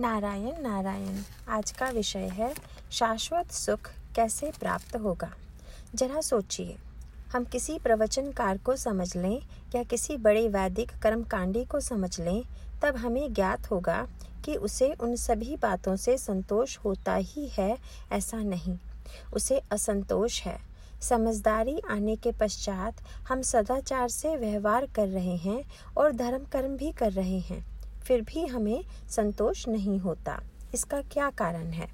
नारायण नारायण, आज का विषय है शाश्वत सुख कैसे प्राप्त होगा? जरा सोचिए। हम किसी प्रवचनकार को समझ लें या किसी बड़े वैदिक कर्मकांडी को समझ लें, तब हमें ज्ञात होगा कि उसे उन सभी बातों से संतोष होता ही है, ऐसा नहीं। उसे असंतोष है। समझदारी आने के पश्चात हम सदाचार से व्यवहार कर रहे हैं और धर्म कर्म भी कर रहे हैं। फिर भी हमें संतोष नहीं होता। इसका क्या कारण है?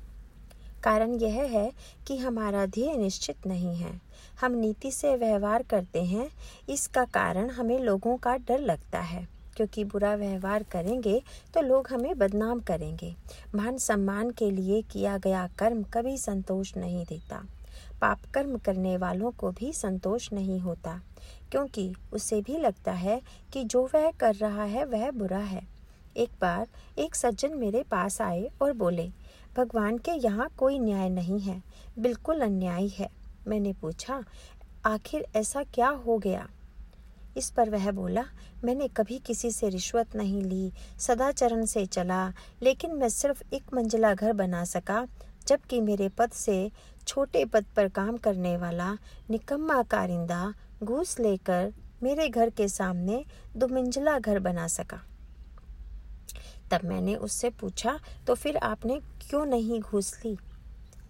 कारण यह है कि हमारा ध्येय निश्चित नहीं है। हम नीति से व्यवहार करते हैं, इसका कारण हमें लोगों का डर लगता है। क्योंकि बुरा व्यवहार करेंगे तो लोग हमें बदनाम करेंगे। मान सम्मान के लिए किया गया कर्म कभी संतोष नहीं देता। पाप कर्म करने वालों को भी संतोष नहीं होता। क्योंकि उसे भी लगता है कि जो वह कर रहा है वह बुरा है। एक बार एक सज्जन मेरे पास आए और बोले, भगवान के यहाँ कोई न्याय नहीं है, बिल्कुल अन्याय है। मैंने पूछा, आखिर ऐसा क्या हो गया? इस पर वह बोला, मैंने कभी किसी से रिश्वत नहीं ली, सदाचरण से चला, लेकिन मैं सिर्फ़ एक मंजिला घर बना सका, जबकि मेरे पद से छोटे पद पर काम करने वाला निकम्मा कारिंदा घूस लेकर मेरे घर के सामने दो मंजिला घर बना सका। तब मैंने उससे पूछा तो फिर आपने क्यों नहीं घूस ली?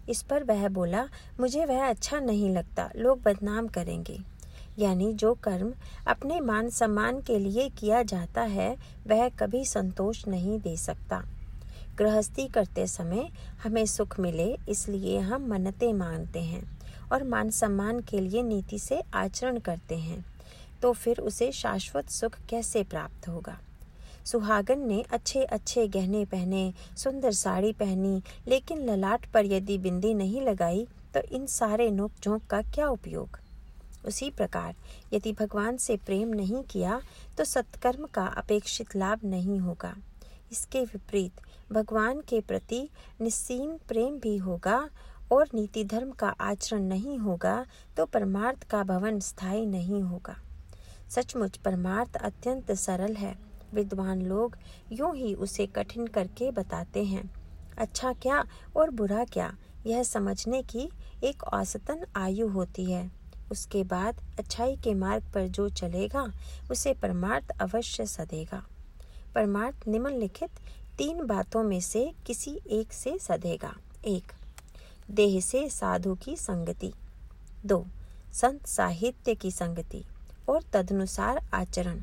इस पर वह बोला, मुझे वह अच्छा नहीं लगता, लोग बदनाम करेंगे। यानी जो कर्म अपने मान सम्मान के लिए किया जाता है, वह कभी संतोष नहीं दे सकता। गृहस्थी करते समय हमें सुख मिले, इसलिए हम मन्नतें मांगते हैं और मान सम्मान के लिए नीति से आचरण करते हैं। तो फिर उसे शाश्वत सुख कैसे प्राप्त होगा? सुहागन ने अच्छे अच्छे गहने पहने, सुंदर साड़ी पहनी, लेकिन ललाट पर यदि बिंदी नहीं लगाई तो इन सारे नोक झोंक का क्या उपयोग? उसी प्रकार, यदि भगवान से प्रेम नहीं किया तो सत्कर्म का अपेक्षित लाभ नहीं होगा। इसके विपरीत, भगवान के प्रति निस्सीम प्रेम भी होगा और नीति धर्म का आचरण नहीं होगा तो परमार्थ का भवन स्थायी नहीं होगा। सचमुच परमार्थ अत्यंत सरल है। विद्वान लोग यूँ ही उसे कठिन करके बताते हैं। अच्छा क्या और बुरा क्या? यह समझने की एक औसतन आयु होती है। उसके बाद अच्छाई के मार्ग पर जो चलेगा, उसे परमार्थ अवश्य सदेगा। परमार्थ निम्नलिखित तीन बातों में से किसी एक से सदेगा। एक, देह से साधु की संगति। दो, संत साहित्य की संगति। और तदनुसार आचरण।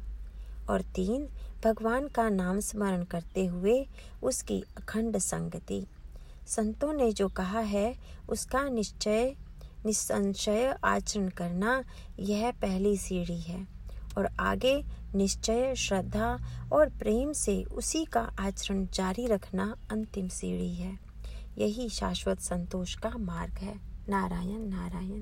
और तीन, भगवान का नाम स्मरण करते हुए उसकी अखंड संगति। संतों ने जो कहा है, उसका निश्चय, निसंशय आचरण करना यह पहली सीढ़ी है और आगे निश्चय, श्रद्धा और प्रेम से उसी का आचरण जारी रखना अंतिम सीढ़ी है। यही शाश्वत संतोष का मार्ग है। नारायण नारायण।